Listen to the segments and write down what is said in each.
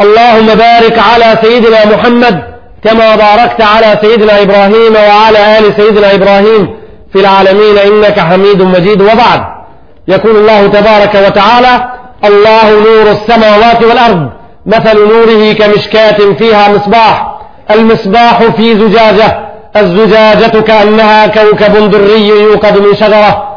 اللهم بارك على سيدنا محمد كما باركت على سيدنا إبراهيم وعلى آل سيدنا إبراهيم في العالمين إنك حميد مجيد وبعد يقول الله تبارك وتعالى الله نور السماوات والأرض مثل نوره كمشكاة فيها مصباح المصباح في زجاجة الزجاجة كأنها كوكب دري يوقد من شجرة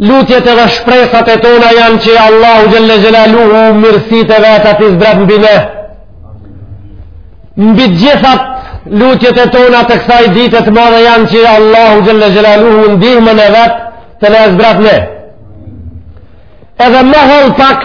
Lutjet edhe shpresat e tona janë që Allahu Xhele Xhelaluhu mirësitë e veta t'i zbret mbi ne. Mbi të gjithat lutjet e tona të kësaj dite të madhe janë që Allahu Xhele Xhelaluhu ndihmën e vet të na e zbret ne. Edhe më hollë pak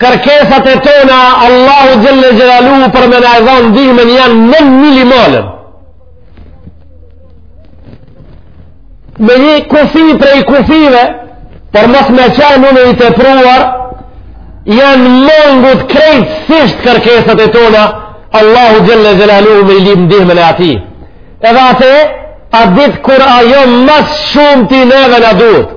Kërkesat e tona, Allahu Xhele Xhelaluhu për me na e dhan ndihmën janë nën minimalen. Me një kufi prej kufive, për mos me qenë unë i tepruar, janë mangut krejtësisht kërkesat e tona, Allahu Xhele Xhelaluhu me i lyp ndihmën e atij. Edhe atë, atë ditë kur ajo ma së shumti neve na duhet.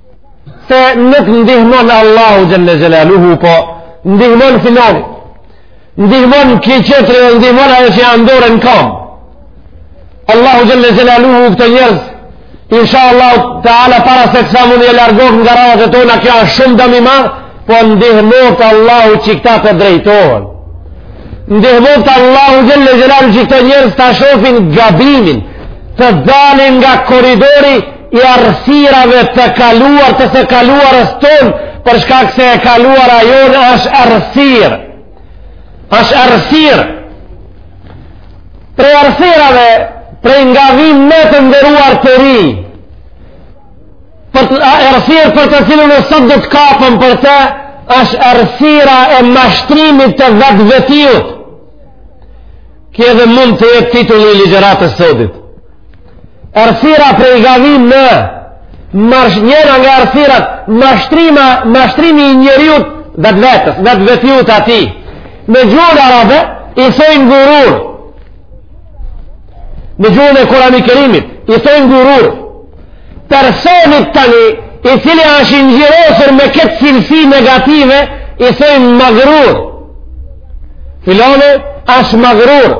se nuk ndihmon Allahu xhele xhelaluhu po ndihmon filoni ndihmon ky tjetri dhe ndihmon ajo që janë dorë në kam Allahu xhele xhelaluhu këta njerëz Insha Allah teala para se kësa mund i largoftë nga radhët e tona kjo është shumë dëm i madh po ndihmoftë Allahu që këta të drejtohen ndihmoftë Allahu xhele xhelaluhu që këta njerëz ta shofin gabimin të dalin nga koridori i errësirave të kaluar të së kaluarës tonë për shkak se e kaluara jonë është errësirë është errësirë prej errësirave prej nga vijmë të nderuar të ri për të errësirë për të cilën sot do të kapem për të është errësira e mashtrimit të vetvetiut ky edhe mund të jetë titulli i ligjëratës sotit Errësira prej nga vijmë, njëra nga errësirat mashtrimi i njeriut vetvetes, vetvetiut atij. Me gjuhën arabe, i thojnë gurur. Me gjuhën e Kurani Kerimit, i thojnë gurur. Personit tani, i cili është i ngjyrosur me këtë cilësi negative, i thojnë magrur. Filoni është magrur.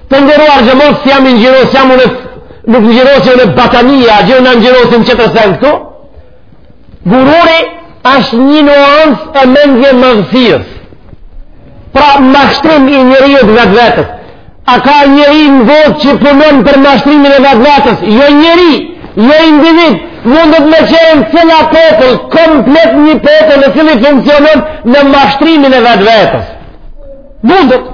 Të nderuar xhemat, si jam i ngjyros, si jam unë, nuk ngjyros unë e batania, gjë unë e ngjyrosin tjetër send këtu, gururi është një nuancë e mendjemadhësisë. Pra, mashtrim i njeriut vetvetes. A ka njeri në botë që punon për mashtrimin e vetvetes? Jo njeri, jo individ, mundet me qenë cila popull, komplet një popull i cili funksionon në mashtrimin e vetvetes. Mundet.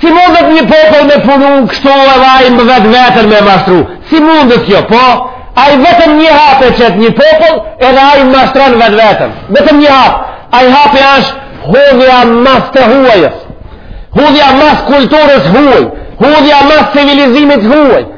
Si mundet një popull me punu kështu edhe ai më vetveten me mashtru? Si mundet kjo, po? Ai vetëm një hap e qet një popull edhe ai mashtron vetveten. Vetëm një hap. Ai hapi ashtë hudhja mas të huajës. Hudhja mas kulturës huaj. Hudhja mas civilizimit huaj.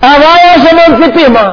A vaj a është emancipim a?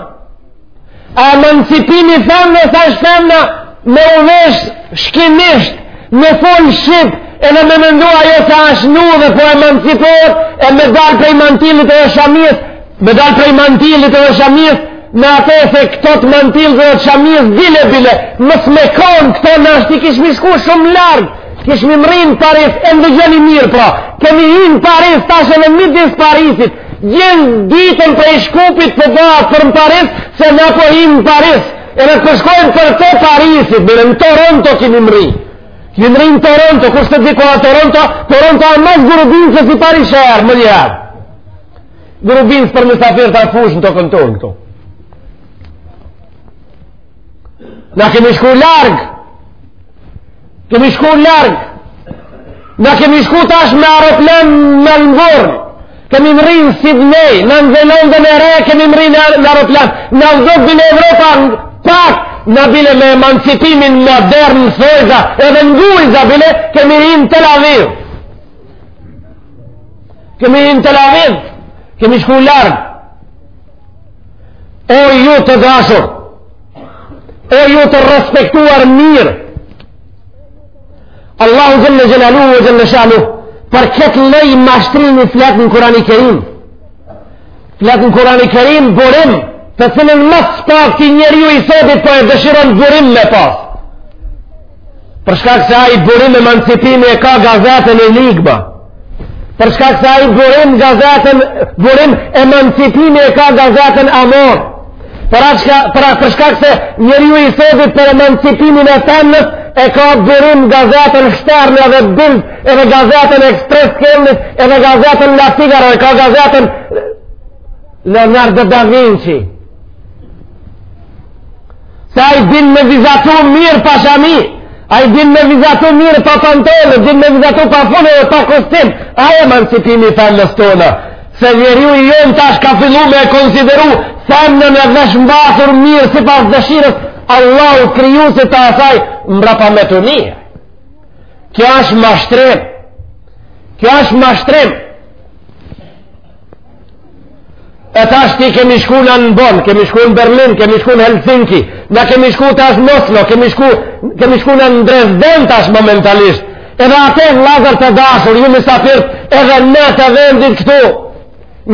A emancipimi i femnës asht femna me u vesh shkinisht, me fol shqip, edhe me mendu ajo se asht n'udhë e po emancipohet, e me dalë prej mantilit e shamis, me dalë prej mantilit e shamis, me ato se këto të mantilit dhe shamis, bile, bile, mos me konë këto nashta kishmi shku shumë larg, kishmi mrri në Paris, e ndëgjoni mirë, pra, kemi hi në Paris, tash edhe midis Parisit, Gjen ditën prej Shkupit për da për në Paris, se na po him në Paris, edhe po shkojnë përtej Parisit, dhe në Toronto kemi mrri. Kemi mrri në Toronto, kur s'e di ku a Toronto, Toronto a mas Gurubince si Paris shërë, menjëherë. Gurubince për mysafirët a fushë në tokën tonë këtu. Na kemi shku larg, Kemi shku larg, na kemi shku tash me aeroplan në Melburn, kemi mrri në Sidnej, na në Zelandën e Re, kemi mrri me aeroplan, në vëzot bile Evropa në pak, na bile me emancipimin modern në sojza, edhe në gujza bile, kemi hi në Tel Aviv. Kemi hi në Tel Aviv, kemi shku larg. O ju të dashur, O ju të respektuar mirë, Allahu xhele xhelaluhu ve xhele shanuhu, për këtë lloj mashtrimi flet në Kurani Kerim. Flet në Kurani Kerim, burim, të cilin më së pakti njeriu i sodit po e dëshiron burim me pasë. Për shkak se ai burim emancipimi e ka gazetën Enigma. Për shkak se ai burim gazetën, burim emancipimi e ka gazetën Amor. Për shkak, për shkak se njeriu i sodit për emancipimin e femnës e ka burim gazetën Shtern edhe Bild edhe gazetën Ekspres kemnit edhe gazetën La Figaro e ka gazetën Leonardo da Vinci. Se ai din me vizatu mirë pa shami, ai din me vizatu mirë pa pantolle, din me vizatu pa fund edhe pa kostim, ai e emancipimi i femnës tona. Se njeriu i jonë tash ka fillu me e konsideru, femnën e veshmbathur mirë sipas dëshirës, Allahut krijusit të asaj mbrapameturi. Kjo është mashtrim, kjo është mashtrim, E tash ti kemi shku na në Bon, kemi shku në Berlin, kemi shku në Helsinki, na kemi shku tash në Oslo, kemi shku, kemi shku në Dresden tash momentalisht. Edhe atë vllazën të dashur, ju misafirët, edhe na të vendit këtu,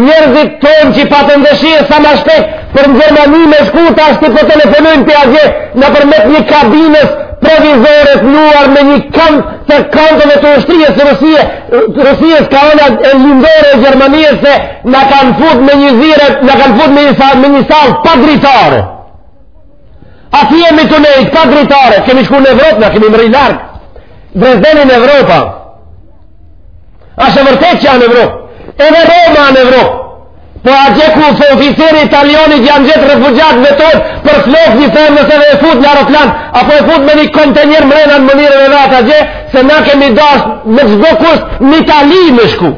njerëzit tonë qi patën dëshirë sa ma shpejt, për në Gjermani me shku tash ti po telefonojnë prej atje, nëpërmjet një kabinës provizore të luar me një kamp të kampeve të ushtrisë së Rusie, Rusijës ka ana e lindore e Gjermanijës se na kanë fut me një zire, na kanë fut me një sallë, me një sallë pa dritare. Aty jemi tu nejt pa dritare, kemi shku në Evropë, na kemi mrri larg, Drezdenin Evropa. Asht e vërtet që janë Evropë, edhe Roma në Evropë, Po aj ku se oficeri italianit janë gjithë refugjat me tanë për flok një herë nëse dhe e fut në aeroplan, apo e fut me një kontejner mrena në mënirën e vetë a gje, se na kemi dash me çdo kusht në Itali me shku.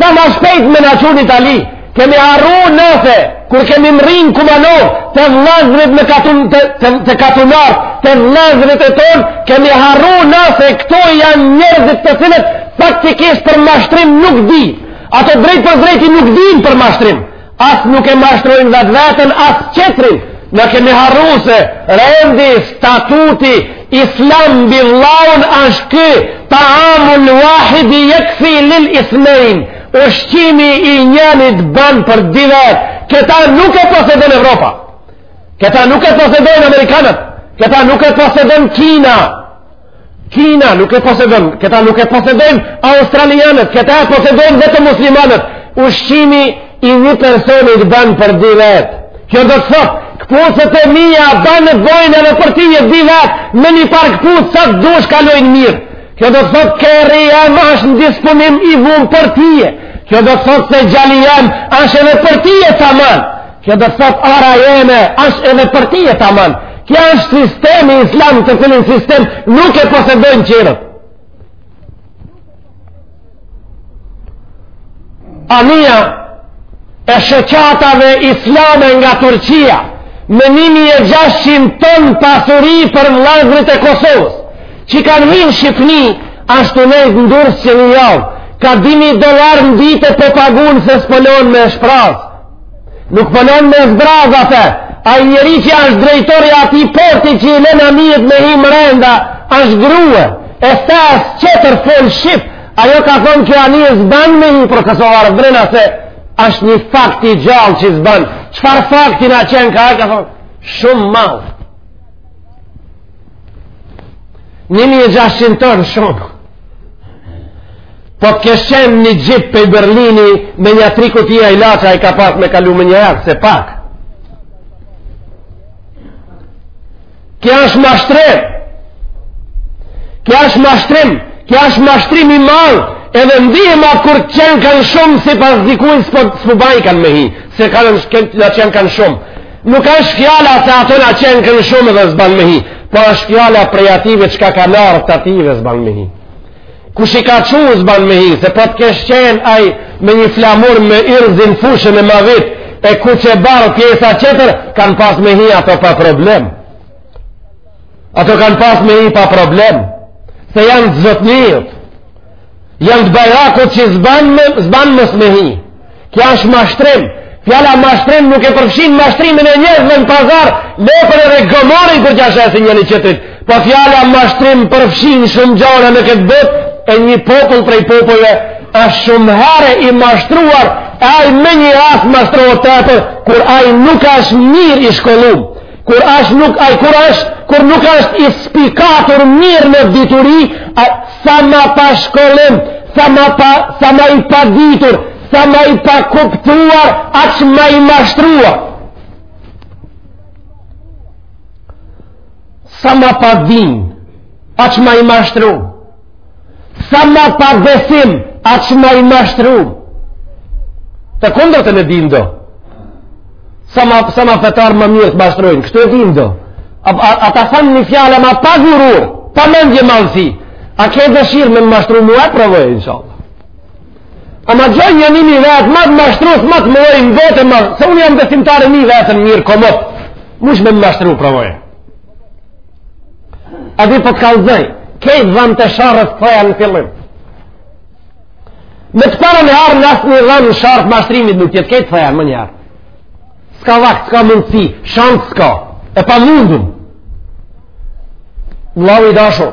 Sa ma shpejt me na çu në Itali, kemi harru na se, kur kemi mrri n'Kumanov, te vllaznit me katun, të, të, te katunar, te vllaznit e tonë, kemi harru na se këta janë njerëzit të cilët, praktikisht për mashtrim nuk di, Ata drejt për drejti nuk din për mashtrim, as nuk e mashtrojnë vetë vetën, as tjetrin, na kemi harru se rendi, statuti islam, bivlaun, është ky, taamul wahidi jekfi lil ithnejn, ushqimi i njenit bën për dy vet, këta nuk e posedon Evropa, këta nuk e posedojn Amerikanët, këta nuk e posedon Kina, Kina nuk e posedon, këta nuk e posedojnë australianët, këta e posedojnë vetëm muslimanët. Ushqimi i një personit ban për dy vetë. Kjo do të thotë, këpucët e mija banë bojnë edhe për tyje dy vetë, me një palë këpucë sa të dush kalojnë mirë. Kjo do të thotë, kerri jem është në dispunim i vunë për tyje. Kjo do të thotë se djali jem është edhe për tyje taman. Kjo do të thot ara jeme, është edhe për tyje taman. Kjo është sistemi islam të cilin sistem nuk e posedojnë tjerët. Anija e shoqatave islame nga Turqia me 1600 ton pasuri për vllaznit e Kosovës që kanë hi në Shqipni asht tu nejt n'Durrës qe një javë ka 2000 dolar në ditë po pagun se s'po e lonë me shprazë Nuk po e lon po me zbraz atë, ai njeri që është drejtori atij porti që i len anijet me hi mrenda, është grue, e s'asht tjetër fol shqip, ajo ka thonë kjo anije s'ban me hi për Kosovarë, brena se është një fakt i gjallë që s'ban, çfarë fakti na qenka, ka thonë, shumë mall. Një mijë e gjashtëqind ton shumë. Po të kish qen një xhip pej Berlini me nja tri kutia ilaça ai ka pas me kalu me njëherë, se pak. Ky është mashtrim. Ky është mashtrim. Ky është mashtrim i madh. Edhe ndihma kur qenkan shumë sipas dikujt s'po, s'po bajkan me hi. Se kanë, qenkan shumë. Nuk është fjala se ato na qenë kënë shumë dhe s'ban me hi, po është fjala prej atyne që ka kalanë të atyne s'ban me hi. Kush i ka çu s'ban me hi, se po të kish qenë aj me një flamur me rrëzë n'fushën e mavit, e kuqe, bardhë pjesa qetër, kanë pas me hi ato pa problem. Ato kanë pas me hi pa problem, se janë të zotnive, janë të bajrakut që s'ban me, s'ban me hi. Kjo është mashtrim. Fjala mashtrim nuk e përfshin mashtrimin e njerëzve në pazar, lopën edhe gomarin kur t'ia shesin njëni qetrit. Po fjala mashtrim përfshin shumë gjana në këtë botë, e një popull prej popujve, është shumë herë i mashtruar, e ai me një rast mashtrohet tepër, kur ai nuk është mirë i shkollum. Kur është nuk, ai kur është, kur nuk është i spikatur mirë në dituri, a, sa ma pa shkollim, sa ma pa, sa ma i paditur, sa ma i pakuptuar, aq ma i mashtruar. Sa ma pa din, aq ma i mashtruar. Sa ma pa besim, aq ma i mashtrum. Të kundërtën e din do. Sa ma, sa ma fetar ma mirë të mashtrojnë, kështu e din do. A, a, a ta tham një fjalë ma pa gurur, pa mendjemadhësi. A ke dëshirë me më mashtru mua, provoje, inshallah. Ama gjoje një një një vetë, ma të mashtru, ma të madhin në botë ma, se unë jam besimtar e njoh veten mirë, qemoti, mujsh me më mashtru, provoje. A di po të kallëzoj, krejt dhamtë sharrës t'i theja në fillim. Me të parën herë më asnjë dham në sharrë të mashtrimit nuk të jet, krejt theja menjëherë. S'ka vaki, s'ka mundësi, shans s'ka, e pamundun. Vllau i dashur,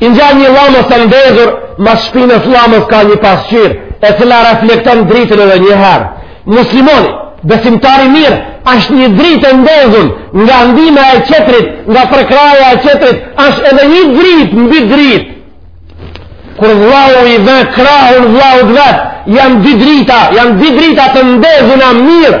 I ngjan një llamës së ndezur, mas shpinës llamës ka një pasqyrë, e cila reflekton dritën edhe një herë. Muslimani, besimtari i mirë, është një dritë e ndezur nga ndihma e qetrit, nga përkrahja e qetrit, është edhe një dritë mbi dritë. Kur vllau i jep krahun vllaut vet, janë dy drita, janë dy drita të ndezuna mirë,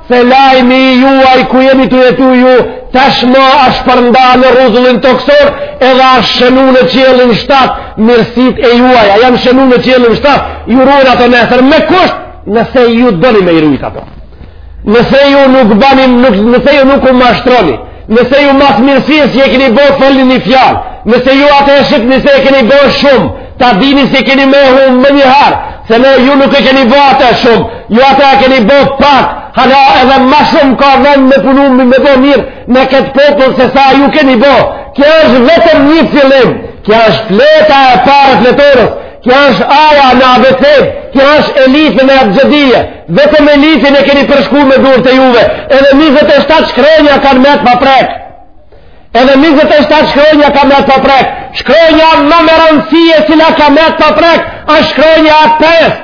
Se lajmi i juaj ku jemi tu jetu ju, tashma është brenda në rruzullin tokësor, edhe është shënu në qiellin e shtatë, mirësitë e juaja janë shënu në qiellin e shtatë, ju ruhen ato nesër, me kusht, nëse ju doni me i rujt ato. Nëse ju nuk bani, nëse ju nuk u mashtroni, Nëse ju mas mirësisë që e keni bo folni një fjalë, nëse ju atë e shihni se e keni bo shumë, ta dini se keni me hup menjëherë, se në ju nuk e keni bo atë shumë, ju atë e keni bo pak, hala edhe ma shumë ka vend me punu, me bo mirë në këtë popull se sa ju keni bo. Kjo është vetëm një fillim, kjo është fleta e parë e fletores, Kja është A-ja në abetare, kja është elifi në ebxhedije, vetëm elifin e keni përshku me durt e juve, edhe 27 shkronja kanë metë pa prekë, edhe 27 shkronja kanë metë pa prekë, shkronja ma me rëndësi e cila ka metë pa prekë, a shkronja e pestë,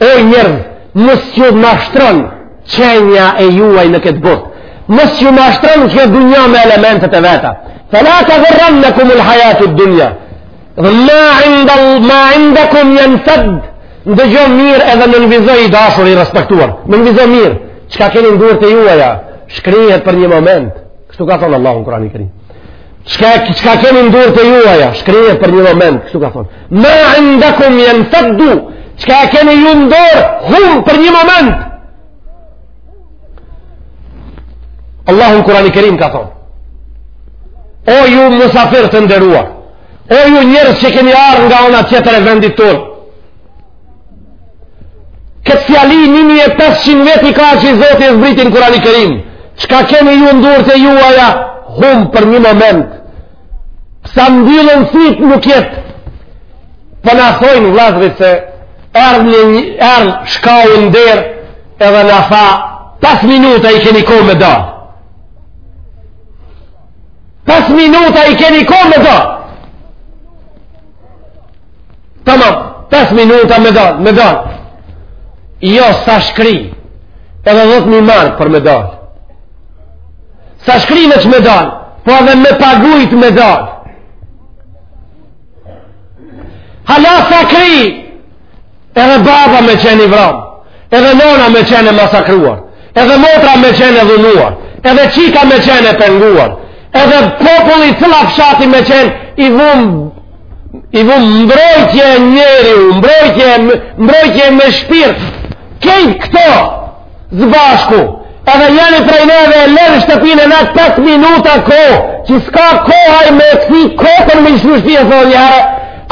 O njerëz, mos ju mashtron qenja e juaj në këtë botë. Mos ju mashtron kjo dunja me elementet e veta. Fela tegurrennekumul hajatud-dunja. Dhe ma inda, ma indakum janfed, ndëgjo mirë edhe nënvizo i dashur i respektuar. Nënvizo mirë, qka keni n'durt e juaja, shkrihet për një moment. Kështu ka thonë Allahu në Kurani Kerim. Qka, qka keni n'durt e juaja, shkrihet për një moment, kështu ka thonë. Ma indakum janfedu, qka keni ju n'dorë, hum për një moment. Allahu në Kurani Kerim ka thonë. O ju musafir të nderuar, o ju njerëz që keni ardh nga ana tjetër e vendit tonë, Këtë fjali 1500 vjet i ka që i Zoti e zbriti n'Kurani Kerim. Qka keni ju n'durt e juaja, hum për një moment. Sa mbyllen syt nuk jet. Për po na thojnë vllazrit se ardhë një një ardhë shka u nderë edhe na tha 5 minuta i keni kohë me dalë. 5 minuta i keni kohë me dalë. Tamam, 5 minuta me dal, me dal. Jo s'a shkri. Edhe 10 mijë mark për me dal. S'a shkri veç me dal, po edhe me pagujt me dal. Hala s'a kry, Edhe baba me qenë i vram, edhe nona me qenë e masakruar, edhe motra me qenë e dhunuar, edhe qika me qenë e penguar, edhe populli tilla fshati me qenë i vumë, i vumë mbrojtje njeriu, mbrojtje, mbrojtje me shpirt, kejt këto, Zbashku, edhe njeni prej neve e len shtëpinë në 5 minuta kohë, që s'ka kohaj me këti kopën me ishë mështi e thonë njëherë,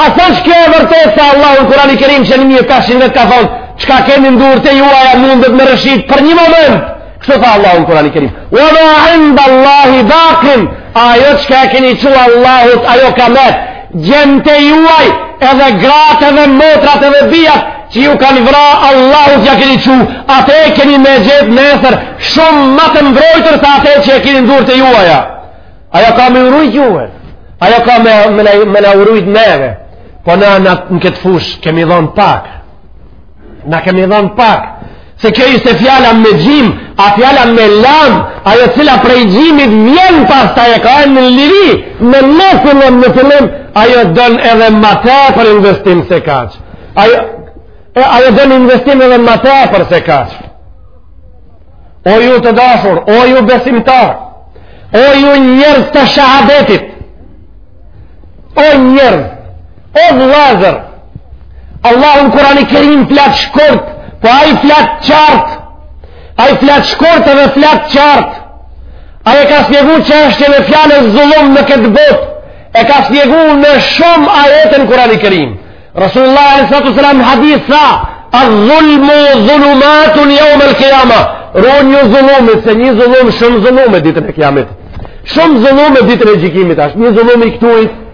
a s'asht kjo e vërtet tha Allah në Kurani Kerim që një mijë e pesqin vjet ka thonë, qka keni n'durt e juaja mundet me rëshit për një moment, kështu tha Allahu në Kurani Kerim, ue ma inda Allahi bakin, ajo qka keni qu Allahut, ajo ka metë, Djemt e juaj edhe grat edhe motrat edhe bijat që ju kanë vra Allahut ja keni qu ate keni me gjet nesër shumë më të mbrojtur se ate që e keni n'durt e juaja ajo ka me urujt juve ajo ka me, me, me, me na rujt neve po na në këtë fush kemi dhonë pak Na kemi dhënë pak se kjo ishte fjala me xhim, a fjala me lam, ajo cila prej xhimit vjen pastaj e ka e në liri, me ne fillon në fillim, ajo don edhe ma tepër investim se kaq. Ajo, e, ajo don investim edhe ma tepër se kaq. O ju të dashur, o ju besimtarë, o ju njerëz të shahadetit, o njerëz, O vëllazër, Allahu në Kur'an i Kerim flet shkurt, po ai flet qartë. Ai flet shkurt edhe flet qartë. Ai e ka shpjegu çështjen me fjalën zullum në këtë botë. E ka shpjegu në shumë ajete në Kur'an i Kerim. Rasulullah sallallahu alaihi wasallam hadith tha Az-zulmu zulumatun yawm al-qiyamah. Ruenju zullumit, se një zullum shumë zullume ditën e Kiametit. Shumë zullume ditën e gjikimit asht. Një zullum i këtuit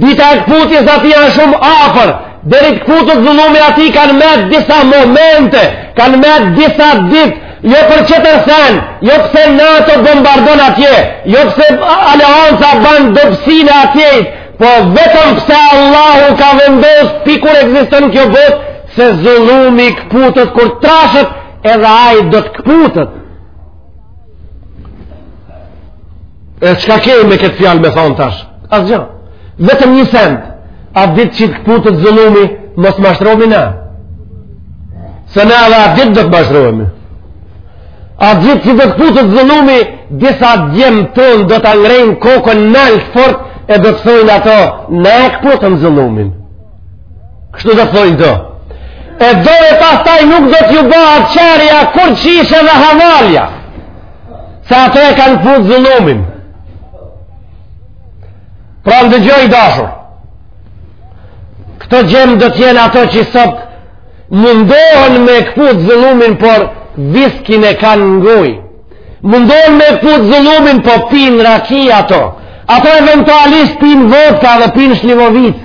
Dita e këputjes atij janë shumë afër, deri të këputet zullumi atij kanë metë disa momente, kanë metë disa ditë, jo për qetër sen, jo pse NATO bombardon atje, jo pse Aleanca ban dëpsine atje, po vetëm pse Allahu ka vendos pi kur ekziston kjo botë, se zullumi këputet kur trashet edhe ai do të këputet. E çka kemi me këtë fjalë me thanë tash? Asgja. Vetëm një send, at ditë që të këputet zullumi, mos mashtrohemi ne. Se ne edhe at ditë do të mashtrohemi. At ditë që do të këputet zullumi, disa djem tonë do ta ngrejnë kokën nalt fort, e do të thojnë ato, ne e këputëm zullumin. Kështu do thojnë këto. E dore pastaj nuk do t'ju bahet qërja kur qishe dhe havalja. Se ato e kanë këputë zullumin. Pra më dëgjo i dashur. Këto gjem do t'jenë ato që sot mundohen me këputë zullumin, por viskin e kanë n'gojë. Mundohen me këput zullumin, po pinë raki ato. Ato eventualisht pinë vodka dhe pinë shlivovicë.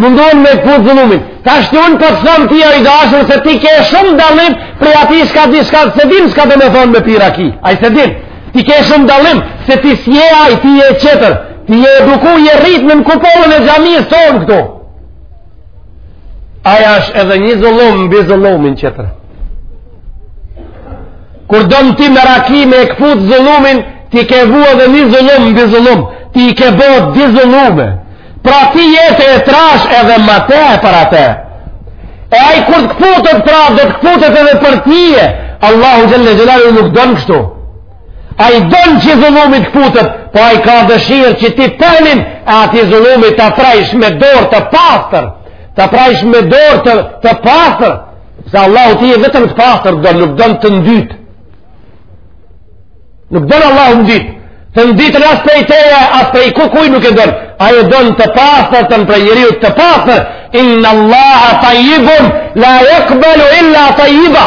Mundohen me këput zullumin. Tashti unë po të tham ty o i dashur se ti ke shumë dallim prej atij çka di çka s'e din çka domethanë me pi raki. Ai s'e din. Ti ke shumë dallim se ti s'je ai ti je qetër. Ti je eduku, je rrit nën kupolën e xhamisë tonë këtu. ai asht edhe një zullum mbi zullumin qetër kur don ti me raki me e këput zullumin ti ke vu edhe një zullum mbi zullum ti ke bo dy zullume pra ti je tu e trash edhe ma tepër atë e ai kur të këputet pra do të këputet edhe për tije Allahu xhel-le xhelalu nuk don kështu Ai don që zullumi t'këputet, po ai ka dëshirë që ti penin e atij zullumi ta prajsh me dorë të pastër, ta prajsh me dorë të, të pastër, se Allahu ty vetëm të pastër do, nuk don të ndytë. Nuk don Allahu ndytë. Të ndytën as prej teje, as prej kurkuj nuk e don. Ai don të pastërtën prej njeriut të pastër, inna Allaha tajibun, la jakbelu illa tajiba.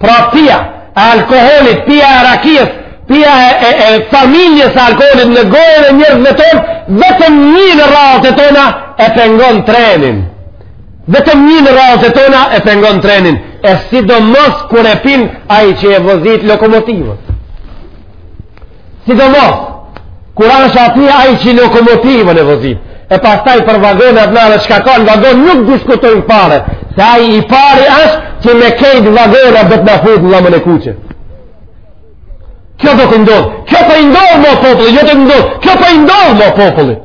Pra pija e alkoholit, pija e rakijës, pija e, e, e familjes e alkoholit në gojën e njerëzve tonë, vetëm një në radhët e tona e pengon trenin. Vetëm një në radhët e tona e pengon trenin. E sidomos kur e pin ai që e vozit lokomotivën. Sidomos, kur asht aty ai që lokomotivën e vozit, e pastaj për vagonat nërë, çka ka në vagon nuk diskutojmë fare, se ai i pari asht që me krejt vagonat do të na futë në llamën e kuqe. Kjo do t'i ndodhë, kjo po i ndodh më popullit, jo do t'i ndodhë, kjo po i ndodh më popullit.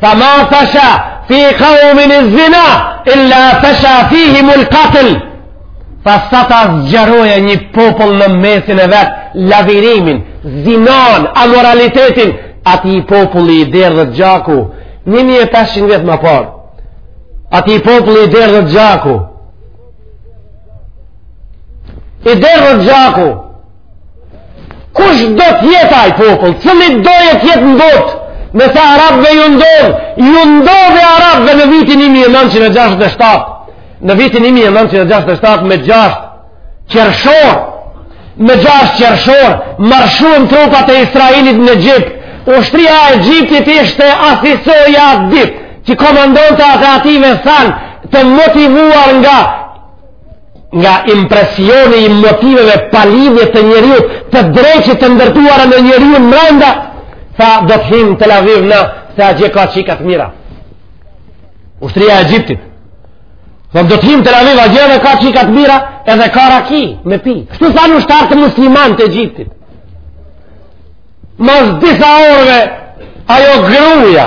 Fa ma fasha fi kaumin iz-zina, illa fasha fihimul katl. Posa ta zgjerojë një popull në mesin e vet lavirimin, zinan, amoralitetin, atij populli i derdhet gjaku, një mijë e pesqind vjet më parë, atij populli i derdhet gjaku, i derdhet gjaku, Kushdo të jetë ai popull, cilido të jetë në botë. Nëse arabëve ju ndodh, ju ndodhi arabëve në vitin 1967. Në vitin 1967 me 6 qershor, me 6 qershor marshuan trupat e Izraelit në Egjipt. Ushtria e Egjiptit ishte asisoja atë ditë që komandantët e atyre thanë të motivuar nga nga impresioni i motiveve palidhje të njeriut të dreqit të ndërtuara në njeriun mrenda tha do të him Tel Aviv na se atje ka qika t'mira ushtria e Egjiptit tha do të him Tel Aviv atje edhe ka qika t'mira edhe ka raki me pi kshtu thanë ushtarët musliman të Egjiptit mas disa orëve ajo gruja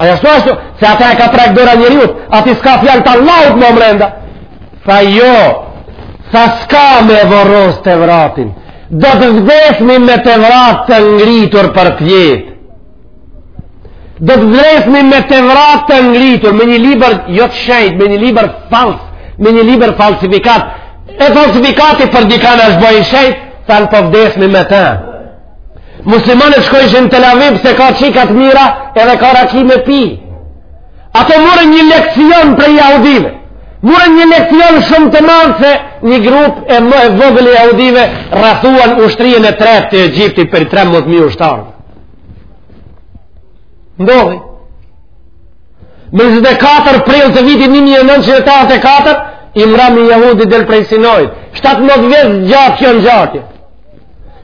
Ai asht ashtu, se ata e ka prek dora e njeriut, aty s'ka fjalë të Allahut më mrenda. Tha jo, tha s'ka me vorros Tevratin, do të vdesmi me Tevrat të ngritur përpjetë. Do të vdesmi me Tevrat të ngritur, me një libër, jo të shenjt, me një libër fals, me një libër falsifikat, e falsifikati për dikana është bo i shenjt, thanë po vdesmi me të. Muslimanët shkojshin në Tel Aviv se ka qika t'mira edhe ka raki me pi. Ato morën një lekcion prej jahudive. Morën një lekcion shumë të madh se një grup e më e vogël e jahudive rrethuan ushtrinë e tretë të Egjiptit prej 13.000 ushtarëve. Ndodhi. Më 24 prill të vitit 1984, i mrami jahudi del prej Sinait. 17 vjet zgjat kjo ngjarje.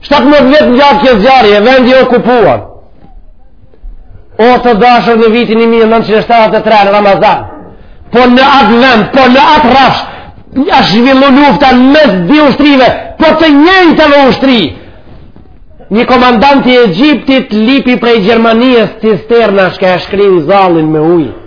17 vjet zgjat kjo ngjarje, vendi i okupuar. O të dashur në vitin 1973 në Ramazan, po në atë vend, po në atë rafsh, asht zhvillu lufta në mes dy ushtrive, po të njëjtave ushtri. Një komandant i Egjiptit lypi prej Gjermanisë cisterna çka e shkrin zallin me ujë.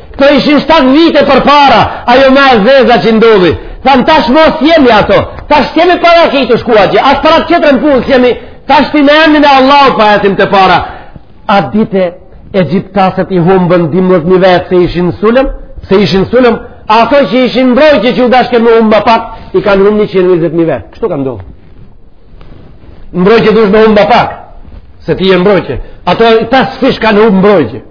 Këto ishin 7 vite përpara, ajo më e zeza që ndodhi. Thanë, tash mos jemi ato, tash kemi para ki të shkua që, asë para të qëtërën punë, jemi, tashti me emnin e Allahut po ecim përpara. A dini, egjiptasit i humbën 12.000 vetë se ishin sulm, se ishin sulm, ato që ishin mbrojtje që u dashke me humbë pak, i kanë humbë 120.000 vetë. Qysh ka ndodh? Mbrojtje duhesh me humbë pak, se ti je mbrojtje. Ato, dhjetëfish kanë humbë mbrojtje.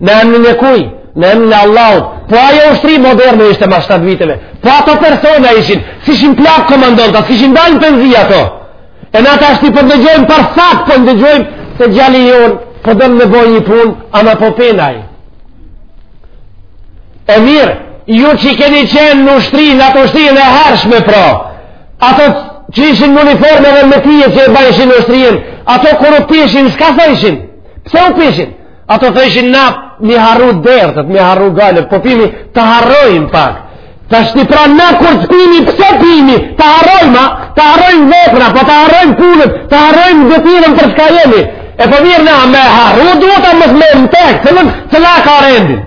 Në emën të kujt, në emën të Allahut, po ajo ushtri moderne ishte mas 7 viteve, po ato persona ishin, s'ishin plak komandantët, s'ishin dalë në penzi ato, e në ata është i përndëgjojmë për fat, për ndëgjojmë se djali jonë, për po dëmë në bojë një punë, ama po penaj. E mirë, ju që i keni qenë në ushtri, në atë ushtrinë e hershme pra, ato që ishin në uniformë dhe me tije që e bajshin ushtrinë, ato kur pishin, çka thojshin, Pse u pishin? Ato thojshin na m'i harru dertet, m'i harru gajlet, po pimi të harrojmë pak. Tashti pra na kur të pimi, pse pimi, të harrojmë, të harrojmë vepra, po të harrojmë punët, të harrojmë detyrën për çka jemi. E po mirë na me harru, duhet mos me në tek, të në të la ka rendin.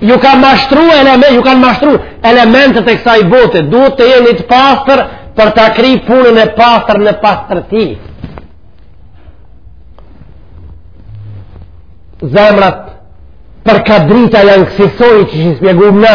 ju ka mashtru element, ju kanë mashtru elementet e kësaj bote, duhet të jeni të pastër për ta kry punën e pastër në pastërti. Zemrat për kah drita janë kësisoj siç shpjegum na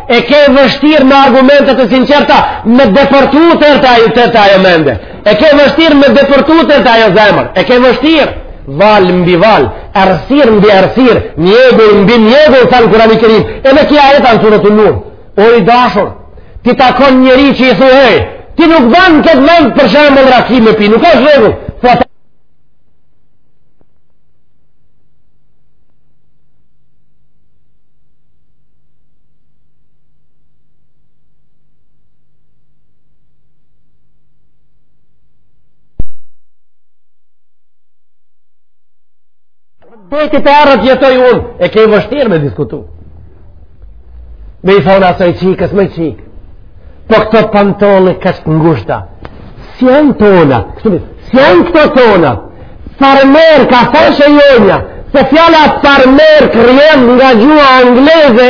e ke vështirë me argumentet e sinqerta me depërtu te te ajo te te ajo mendje e ke vështirë me depërtu te te ajo zemër e ke vështirë valë mbi valë errësirë mbi errësirë mjegull mbi mjegull tha në Kurani Kerim edhe ky ajet në suretu Nur o i dashur ti takon njeri që i thuhej ti nuk ban këtë mend për shembull raki me pi nuk është rregull Te ti te rrot jetoj unë, e ke vështirë me diskutu. Me i thonë asaj çikës, mi çikë. Po këto pantole kaq të ngushta. Si janë tona? Këto si janë këto tona? Farmerka, thashë, jo-ja, se fjala farmerk rrjedh nga gjuha angleze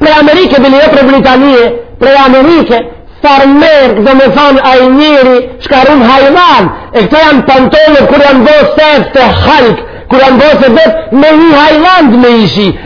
prej Amerike dhe jo prej Britanie, prej Amerike farmer do me thanë ai njeri çka run hajvan e këto janë pantole kur janë bo sefte halk kur janë bo se vet me hajvan dhe me ishi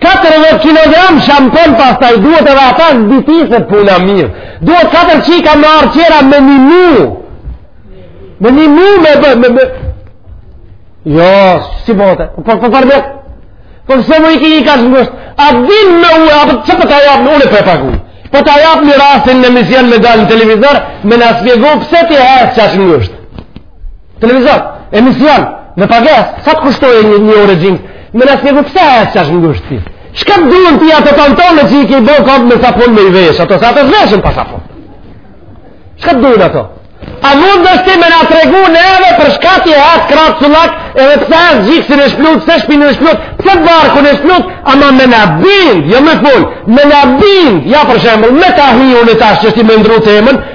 40 kilogram shampon pastaj duhet edhe pa t'bitiset puna mirë. Duhet 4 çika me arqera me një mu. Me një mu me bë... Me, me... Jo, si bote. Po, po, po, po, po, se m'i ki kaq ngusht. A din me u e, apë, që për po ta japë, unë e për pagu. Po ta japë një rastin në emision me dalë në televizor, me na shpjegu, pse ti hec qashtu ngusht. Televizor, emision, me pagesë, sa të kushtojë një një orë e gjymës? Me na shpjegu pse ec qashtu ngusht ti? Çka të duhen ty ato pantole që i ke i bërë kapë me sapun me i veshë, ato s'të veshen pa sapun? Çka të duhen ato? A mundesh ti me na tregu neve për çka ti ec kratë të lakë, edhe pse ec gjoksin shplutë, pse shpinën shplutë, pse barkun shplutë, ama me na bindë, jo me folë, me na bindë, ja për shembull, me ta hi unë e tash që është i me ndrru temën,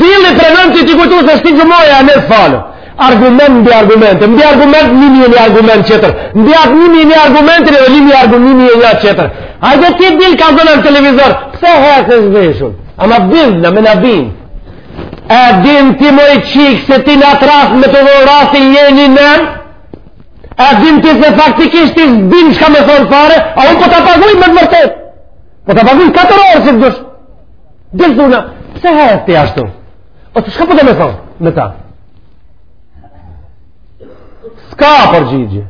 Dili prej nana ti tu kujtu se shtin gjëmoja e mërë falë. Argument mbi argument. Mbi argument një një një argument tjetër. Mbi atë një një një argument dhe një një argument një një një tjetër. Hajde ti dil kallzona në televizor. Pse hec e zdeshun? Ama bindna, me na bindë. A din ti moj çikë se ti n'atë rast me të dhe rrasë i një një në? A din ti se faktikisht ti s'din çka me thonë fare? A unë po të paguj me të vërtetë? Po të paguj 4 orë sa të dush? Dil kallzona, pse hec ti ashtu? Ose çka po do me thonë me ta? Ska përgjigje,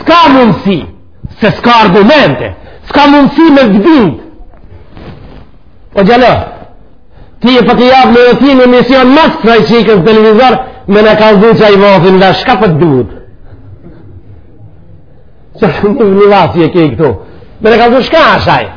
ska mundësi, se ska argumente, ska mundësi me vdek, o gjallë, ti e për të javë me dhe ti në emision mas të rajë që i kësë televizor, me na kallzu që a i vothin dhe çka po të duhet. Që një një vasi e kej këtu. Me na kallzu çka asht ajo.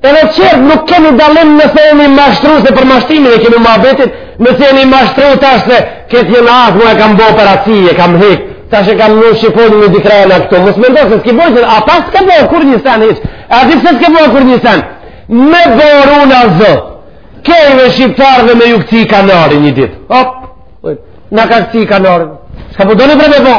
Edhe qërë nuk kemi dallim nëse jemi mashtru se për mashtrimin e kemi muhabetin, nëse jemi mashtru tash se këtë një nasë më e kam bo operacion, e kam hek, tash e kam në shqiponi një dikrejë në këto, mos mendo se s'ki bojë, ajo s'ka bo kurrnji sen hiç, a di pse s'ka bo kurrnji sen, me boru në zë, kejve shqiptarë dhe me ju kthy kanari një ditë, hop, na ka kthy kanari, çka po doni bre me bo,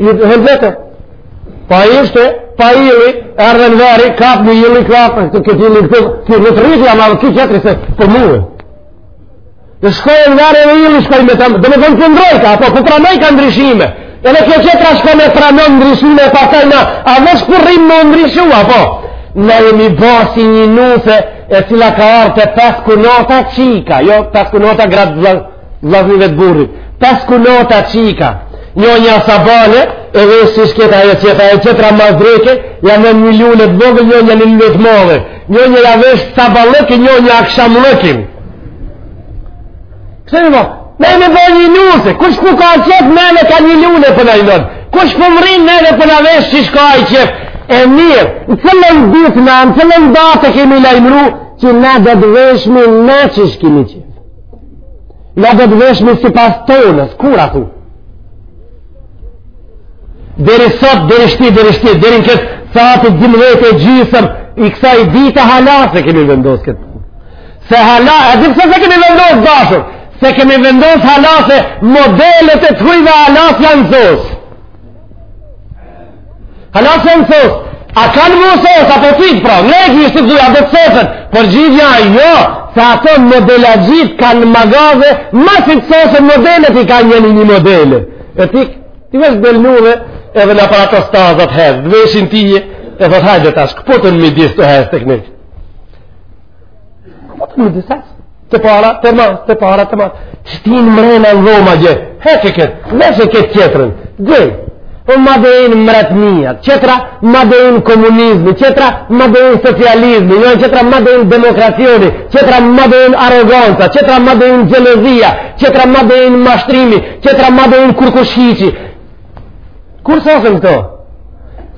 i helvete pa i ishte pa i ili erdhe në veri kap në ili kap në këtë ili në këtë këtë në të rritja ma dhe këtë qëtëri se për muë në shkojë në veri dhe ili shkojë me tamë dhe me dhëmë të ndrojka apo për po pra nëjka ndryshime e në këtë qëtëra shkojë me pra në ndryshime e pa tajna a dhe shkurrim në ndryshu apo në e mi bo si një nuse e cila ka arë të pesë kunota qika jo pesë kunota gradë Vllaznive të burrit, pesë kunata qika, një një sabahle, e dhe si shketa e qeta, e qetra mas dreke, ja në një lune të vogë, një një lune të modhe, një një ja vesh të sabahllëk, një një akshamllëk. Këse në vokë? Me me bo një nuse, kush ku ka qef, me me ka një lune për në ilon, kush ku më rinë, me me për në vesh që shka i qef, e mirë, në cillën ditë në, në cillën datë kemi lajmru, që na të veshmi qishka kimi qef. A do të veshmi sipas tonës, kur atu? Deri sot, deri shti, deri shti, deri në këtë sahat dymëdhet e gjysëm, i kësaj dite hala s'e kemi vendosë këtë punë. Se hala, a di pse s'e kemi vendosë dashur, s'e kemi vendosë hala se modelet e të hujve hala s'janë sosë. Hala s'janë sos, a kanë me u sos, a po fit, pra, ne e kështë të a do të sosen, përgjigjja, jo, se ato modela gjithë kanë magaze, masi të sosen modelet i kanë njën një modele. E ti, ti vesh del njëve, edhe në aparatë të stazat herë, dhe veshin ti, edhe thotë hajde tash, këpotën mi disë të herë, teknikë. Atë një disas, të para, të ma, të para, të ma, shtin mrena në dhoma gje, heke këtë, veshe këtë qetërën, dhe, o ma dhe inë mretnija, qetëra, ma dhe inë komunizmi, qetëra, ma dhe inë socializmi, jo, qetëra, ma dhe inë demokracioni, qetëra, ma dhe inë arroganca, qetëra, ma dhe inë xhelozia, qetëra, ma dhe inë mashtrimi, qetëra, ma dhe inë kurkushici, Kur sosen këto?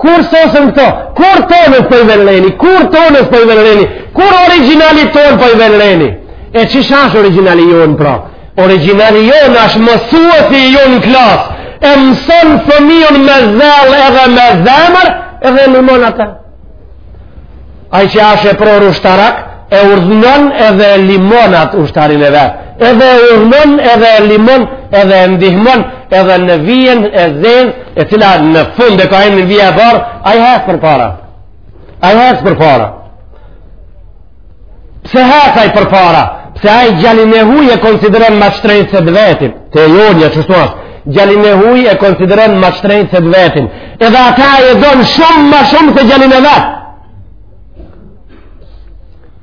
Kur sosen këto? Kur tonës po i vjen reni? Kur tonës po i vjen reni? Kur origjinalit tonë po i vjen reni? E qysh asht origjinali jonë pra? Origjinali jonë ashtë mësuesi jonë në klasë. E mëson fëmijën me zell edhe me zemër edhe e nimon atë. Ai që asht epror ushtarak, e urdhënon edhe e nimon atë ushtarin e vet. Edhe e urdhënon, edhe e nimon, edhe e ndihmon, edhe në vijën e zenë, e cila në fund e ka emnin vija e parë, ai hec përpara. Ai hec përpara. Pse hec ai përpara? Pse ai gjalin e huj e konsideron ma shtrejt se t'vetin? Te jonja ushtria, gjalin e huj e konsideron ma shtrejt se t'vetin. Edhe ata e don shumë ma shumë se gjalin e vet.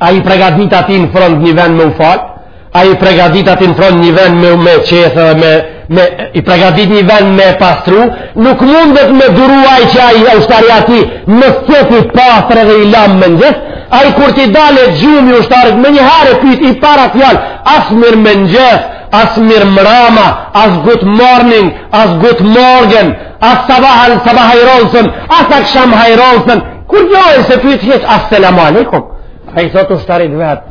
Ai pregatit atij në front një vend me u falë? Ai pregadit aty në front një vend me, me qeth edhe me, me i pregadit një vend me pastru, nuk mundet me durua që ai ushtari i atij mos jetë i pastër edhe i lamë. Mëngjes, ai kur t'i dalë gjumi ushtarit menjëherë e pyt, e para fjalë, as mirëmëngjes, as mirëmrama, as good morning, as gut morgen, as sabah, sabah hajrollsun, as aksham hajrollsun, kurgjo s'e pyt hiç, as selamu alejkum, ai i thotë ushtarit vet,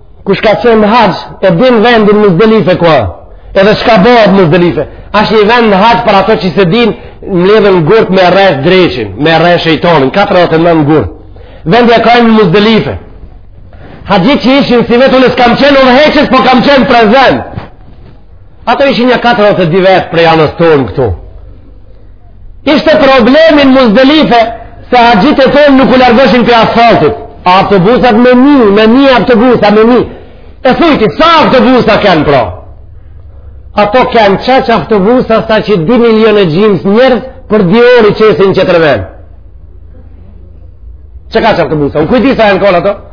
Kush ka qenë në haxh, e din vendin Muzdelife ku a, edhe çka bëhet në Muzdelife. Asht një vend në haxh për ato që s'e din, mbledhen gurt me rre dreqin, me rre shejtanin, 49 gurt. Vendi e ka emnin Muzdelife. Haxhitë që ishin si vetë, unë s'kam qenë udhëheqës, po kam qenë prezent. Ato ishin nja 42 vetë prej anës tonë këtu. Ishte problemi n'Muzdelife se haxhitë e tonë nuk u largëshin pi asfaltit. A autobusat me mi, me mi autobusa, me mi. E thuj ti, sa autobusa kanë pra? Ato kanë qaq autobusa sa që 2 milion e gjims njerëz për dy orë i qesin n'qetër vend. Qe kaq autobusa. Unë ku e di sa i kanë ato?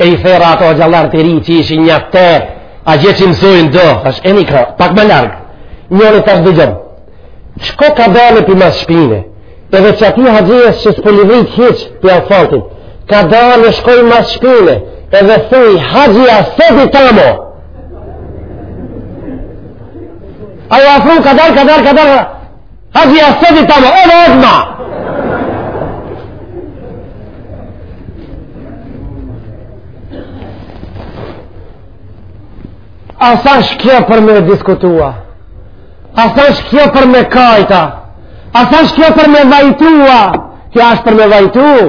E i thirra ato agallarë të rinjë që ishin njaty, a gjë që mësojnë do, eni pak më larg, njëri, tash dëgjon. Shko kadalë pi mas shpine, edhe qatij haxhisë që s'po livrit hiç pi asfaltit, kadalë shkoj mas shpine, edhe thuj haxhija sedi tamo. Ajo afru kadalë, kadalë, kadalë, Haxhija sedi tamo, edhe edhe ma! As asht kjo për me diskutua, as asht kjo për me kajta, as asht kjo për me vajtua. Kjo asht për me vajtua.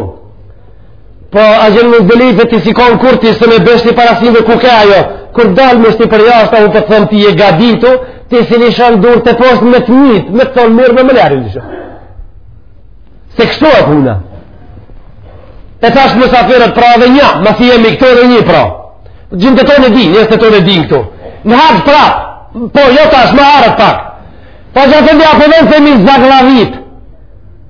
Po, a gjenë Muzdelife të sikon kur të së me bështi parasysh ku ke ajo, kur dalë me shti për jashtë, unë po të them ti e gaditu, ti si një shënë dur të poshtë me të mitë, me të thonë mirë me më lërë një shënë. Se kështu e puna. E tash musafirët pra dhe një, masi jemi këto dhe një pra. Gjindët tonë e din, njerëzit tonë e din këtu. Në haxh pra, po, jo tash, më herët pak. Po, gjë të ndja përvenë se mi zagllavit.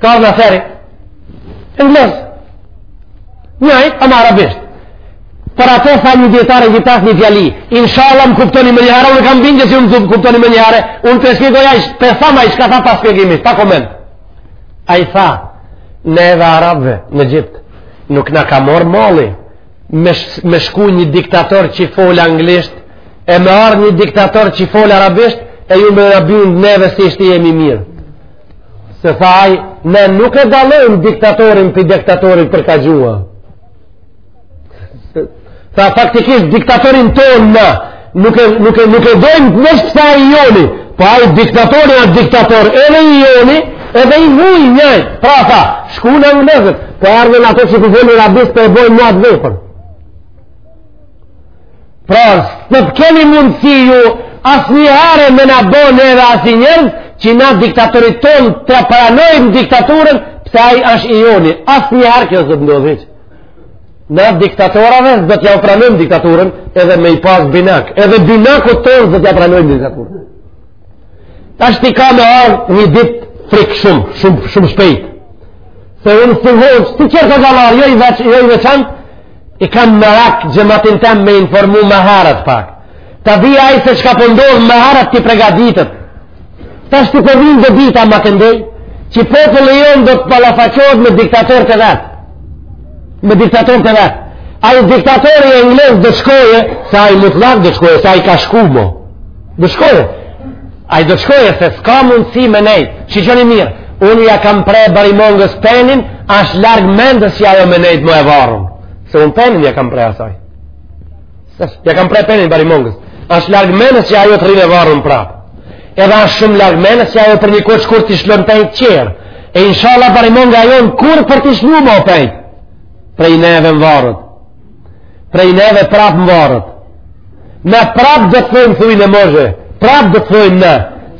Ka ardhë në aferi. Englez. Njaj, ama arabisht. Për ato tha një dijetar një pas një fjali. Inshallah më kuptoni menjëherë, unë kam bindje se ju më kuptoni menjëherë. Unë të shkje doja ishtë për thama ishtë ka tha pa shpjegim, pa koment. Ai tha, neve arabëve në Egjipt, nuk na ka marrë malli me, sh me shku një diktator që fol anglisht, e me ardh një diktator që fol arabisht, e ju me na bind neve si ishte jemi mirë. se tha ai ne nuk e dallojmë diktatorin prej diktatorit për ka gjuha tha faktikisht diktatorin tonë na nuk e nuk e nuk e dojmë veç pse a i joni po ai diktatori është diktator edhe i joni edhe i huaj një pra tha shku në mëzet po ardhen ato që të vënë rabis po e bëjnë më atë vepër Pra, s'do të keni mundësi ju asnjëherë me na bo ne edhe asnjë njerëz që na diktatorit tonë t'ia pranojmë diktaturën pse ai ashtë i joni. Asnjëherë kjo s'do ndodhë veç. Na diktatorave s'do t'jau pranojmë diktaturën edhe me i pas binak. Edhe binakut tonë s'do t'ja pranojmë diktaturën. Tashti ka me ardh një ditë frik shumë, shumë, shumë shpejt. Se unë së vëqë, si qërë ka galarë, jo i veçantë, I kam marak xhematin tem me informu ma herët pak. Ta di ai se çka po ndodh po ma herët t'i pregaditet. Tashti po vjen po edhe dita ma këndej, që populli jonë do të ballafaqohet me diktator të vet. Me diktator të vet. Ai diktatori englez do shkojë, se ai mutllak do shkojë, se ai ka shku mo. Do shkojë. Ai do të shkojë se s'ka mundësi me nejt. Shiqoni mirë. Unë ja kam pre barimongës penin, ashtë larg mendës që ajo me nejt më e varun. Se unë penin ja kam pre asaj. Se, ja kam pre penin barimongës. Ashtë larg mendës që ajo të rrijë e varun prap. Edhe ashtë shumë larg mendës që ajo për një kohë shkurt i shlon pej tjerë. E inshallah barimonga jonë kurr për t'i shlu mo pejtë. Prej neve mvaret. prej neve prap mvaret. Na prap do të thojmë thujnë e mëzhe, prap do të thojmë na,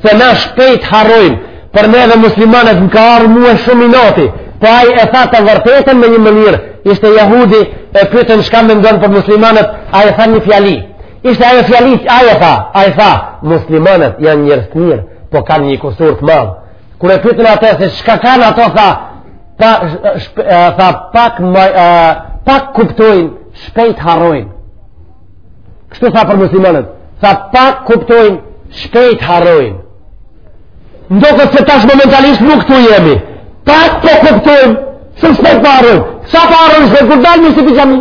se na shpejt harrojmë, për neve muslimanët më ka ardh mue shumë inati, po ai e tha të vërtetën me një mënyrë, ishte jahudi e pytën çka mendon për muslimanët, ai e tha një fjali, ishte ajo fjali, ai e tha, ai e tha, muslimanët janë njerëz të mirë, po kanë një kusur të madh, kur e pytën atë se çka kanë ato tha, pa, shpe, tha, pak, më, pak kuptojnë, shpejt harrojnë. Kështu tha për muslimanët, tha pak kuptojnë, shpejt harrojnë. Më duket se tash momentalisht mu këtu jemi, pak po kuptojmë, shumë shpejt po harrojmë. Sa po harrojmë shpejt kur dalim si prej xhami?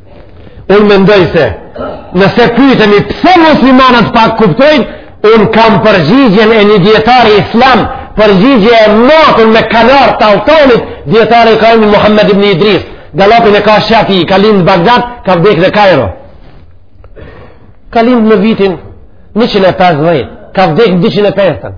Unë mendoj se nëse pyetemi pse muslimanët pak kuptojnë, unë kam përgjigjen e një dijetari islam, përgjigje e matun me kanar të alltanit, dijetari e ka emnin Muhammed ibn Idris, gallapin e ka Shafii, ka lindë Bagdad, ka vdek në Kajro. Ka lindë në vitin 150, ka vdek 205-ën.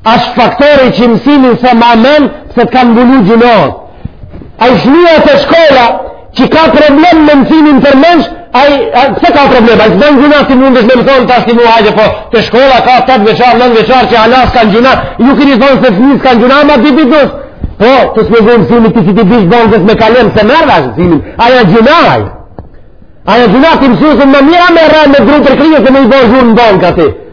Ashtë faktori që mësimin s'e ma men, se të kanë mbulu gjunohet. Ai fmija te shkolla, që ka problem me mësimin përmensh, ai, pse ka problem? Ai bën gjuna si mundesh me më thonë, tash ti mu hajde, po, te shkolla ka 8 veçar, 9 veçar, që ala s'kanë gjuna, ju keni thonë se fëmi s'kanë gjuna, ma të ditë dusë. Po, të së me zonë mësimin, të që ti dishë bënë, dhe së me kalem, se mërë dhe mësimin, ai gjuna, ai. Ai gjuna, ti mësusën më mira me rrë, me grunë për krijës, dhe me i bënë gjurë në bënë, ka ti.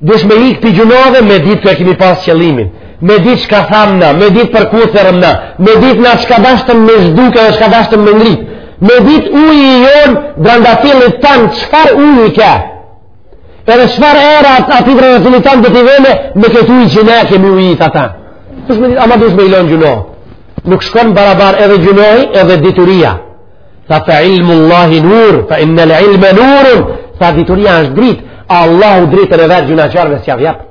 Dush me ikë pi gjunave, me ditë kjo e kemi pas qëllimin, me ditë çka thamë na, me ditë për ku thërrëm na, me ditë na çka dashtëm me zhdukë dhe çka dashtëm me ngritë, me ditë uji i jonë, drandafilit tanë, çfarë uji ka? Edhe çfarë era ati drandafilit tanë dhe t'i vene, me këtë ujë që ne kemi ujit ata. Dush me ditë, ama dush me i lonë gjunohet. Nuk shkon barabar edhe gjunohi edhe dituria. Tha fa ilmu Allahi nur, fa innel ilme nurun, tha dituria është dritë, Allahu dritën e vet gjunaqarëve s'ja jap.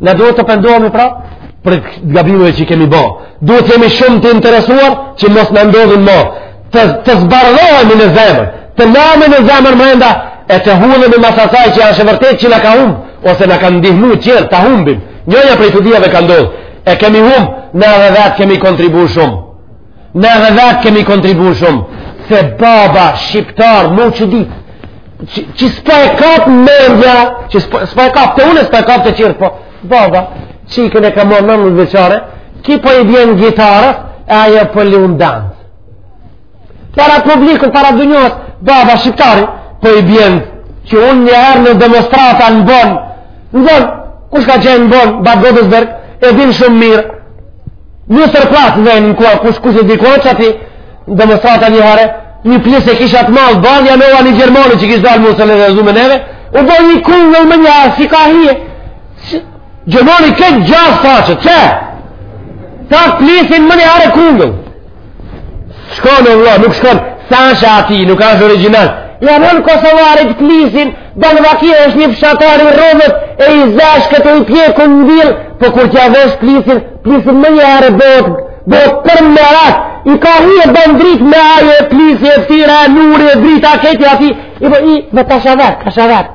Ne duhet të pendohemi pra, për gabimet që kemi bo. Duhet jemi shumë të interesuar që mos na ndodhin mo. Të, të zbardhohemi në zemër, të lami në zemër, mend, e të kthehemi asaj që është vërtet që na ka humb, ose na ka ndihmu tjerë ta humbim. Njëja prej të dyjave ka ndodhë, e kemi humb, ne edhe vetë kemi kontribu shumë. Ne dhe vetë kemi kontribu shumë, se baba shqiptar mu çudit, që, që s'pa e kap mëndja, që s'pa e kap te unë, s'pa e kap te tjert, po, baba, çikën e ka marrë nan veçare, ki po i bjen gitarës, e ajo po lun dans. Para publikut, para dunjos, baba shqiptari, po i bjen, që unë një herë në demonstrata në Bon, në Bon, kush ka qenë në Bon, Bad Godesberg, e din shumë mirë, Një sërplasë në vejnë në kua, kush kush e dikore që ati demonstrata një here, një plis e kisha të madh, banë ja vnova një gjermoni që kish dalë mu solidarizu me neve, u bo një kungull menjëhere, s'i ka hije. Gjermoni këtë gjasë faqët, që? Ta plisin menjëhere kungull. Shkon vla, nuk shkon, s'asht e ati, nuk është origjinal. Ja vnon kosovarit plisin, dhe në vaki është një fshatar i rëmët, e i zeshkët e i pjekun në dill, po kur t'ja vesh plisin, plisin menjëhere botë, dhe për më ratë, i ka hije, ban dritë me aje, plisi e fëtyra, nuri e drita, a këti ati, i po i, me të shavet, të shavet.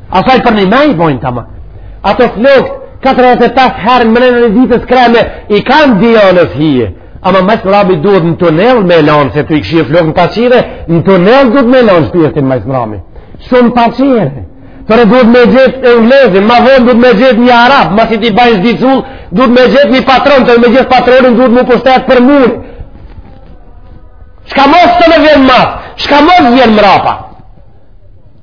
Asaj për një maj, bojnë të ma. Ato flokët, 45 herë mrena ditës kreme, i ka Dianës hije. Ama ma t'mrami duhet në tunel me lanë, se tu i kshirë flokët në pasqire, në tunel duhet me lanë shpirtin ma t'mrami. Shumë pasqire. Për e duhet me gjetë e inglezi, ma vëndë duhet me gjetë një arab, masi t'i bajnë zdi cullë, duhet me gjetë një patron, të me gjetë patronin duhet mu pshtetë për mur. Çka mos të me vjenë masë, çka mos vjen mrapa.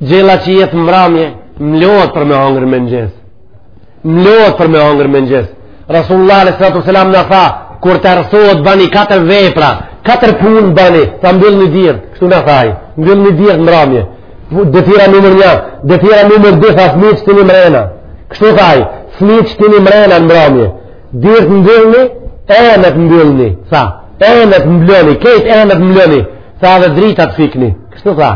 gjella që jet mramje mlohet për me hangër mëngjes mlohet për me hangër mëngjes Rasulullah a.s. na tha kur të errësohet bani katër vepra katër punë bani tha mbyllni dyert kështu na tha mbyllni dyert mramje detyra numër një detyra numër dy tha fmijt shtini mrena kështu tha fmijt shtini mrena në mramje dyert mbyllni enët mbyllni tha enët mbyllni krejt enët mbyllni tha dhe dritat fikni kështu tha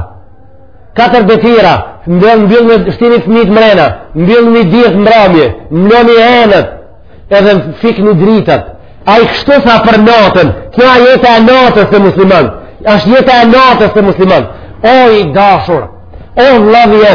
Katër detyra, mbyll mbyll me shtini fëmijët mrena, mbyllni dyert mbramje, mbloni enët, edhe fikni dritat. Ai kështu tha për natën, kjo është jeta e natës së muslimanit. Është jeta e natës së muslimanit. O i dashur, o vëllai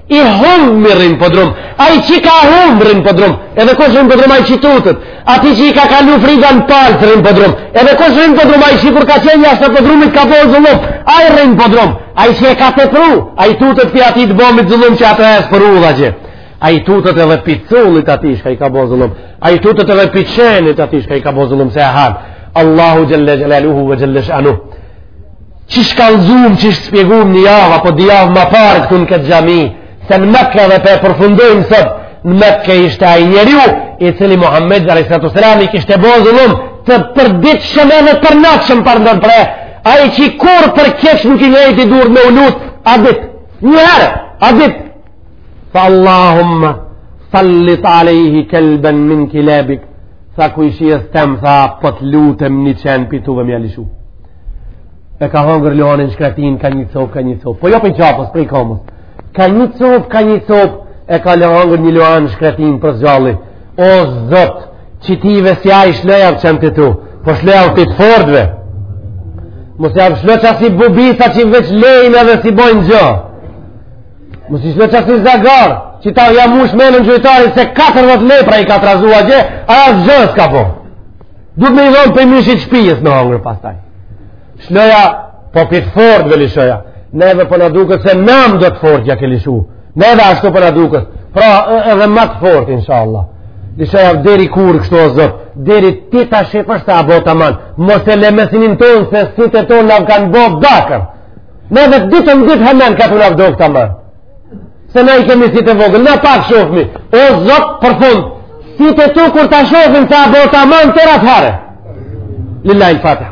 i hummi rrin podrum ai që ka hum rrin podrum edhe kush rrin podrum ai që tutet ati që i ka kalu frika në palcë rrin podrum edhe kush rrin podrum ai që kur ka qenë jashtë podrumit ka bo zullum ai rrin podrum ai që e ka të pru ai tutet pej ati të bomit zullum që atë esë për u dha që ai tutet edhe pej cullit ati çka i ka bo zullum ai tutet edhe pej qenit ati çka i ka bo zullum se e han Allahu xhelle xhelaluhu ve xhelle shanu Qysh kallzum qysh spjegum një javë, apo dy javë ma parë këtu në këtë xhami, se në Mekke dhe po e përfundojmë sot, në Mekke ishte ai njeriu, i cili Muhammedi alejhi salatu selam i kishte bo zullum, të përditshëm edhe të përnatshëm pa ndërpre, ai që kurrë për keq nuk i nejti durt me u lut, at dit, një herë, at dit, tha Allahumma, sallit alejhi kelben min kilabik, tha kojshisë tem, tha po t'lutem një qen pi tuve m'ja lishu. e ka hongër luani shkretin ka një cop ka një cop po jo prej qafës prej komës ka një cop ka një cop e ka hongër një luan shkretin për s'gjalli o zot qityve si ai shloja pej qenve tu po shloja pej të fortve mos ja shloja që si bubisa që veç lejnë edhe s'i bojnë gjë mos i shloja që si zagar që t'ja mush menen gjujtarit se 14 lepra i ka trazu e gjë asgjë s'ka po Duk me i dhonë pej mishit shpijës me hangër pastaj. Shloja, po pi t'fortve lishoja. Neve po na duket se nam do të fort ja ke lishu. Neve ashtu po na duket. Pra edhe ma të fort, insha Allah. Lishoja, deri kur kështu o zot, deri ti ta shefsh se a bo taman. Mos e le me synin tonë se sytë e tonë na kanë bo bakër. Neve ditën e dytë hemen ka të na u dok taman. se na i kemi sytë e vogël, na pak shofmi, o zot për fund, sytë e tu kur ta shofin se a bo taman të ratë hare. Lillahi l-Fatiha.